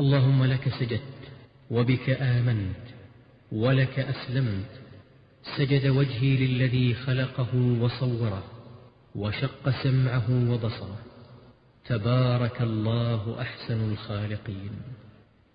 اللهم لك سجدت وبك آمنت ولك أسلمت. سجد وجهي للذي خلقه وصوره وشق سمعه وبصره. تبارك الله أحسن الخالقين.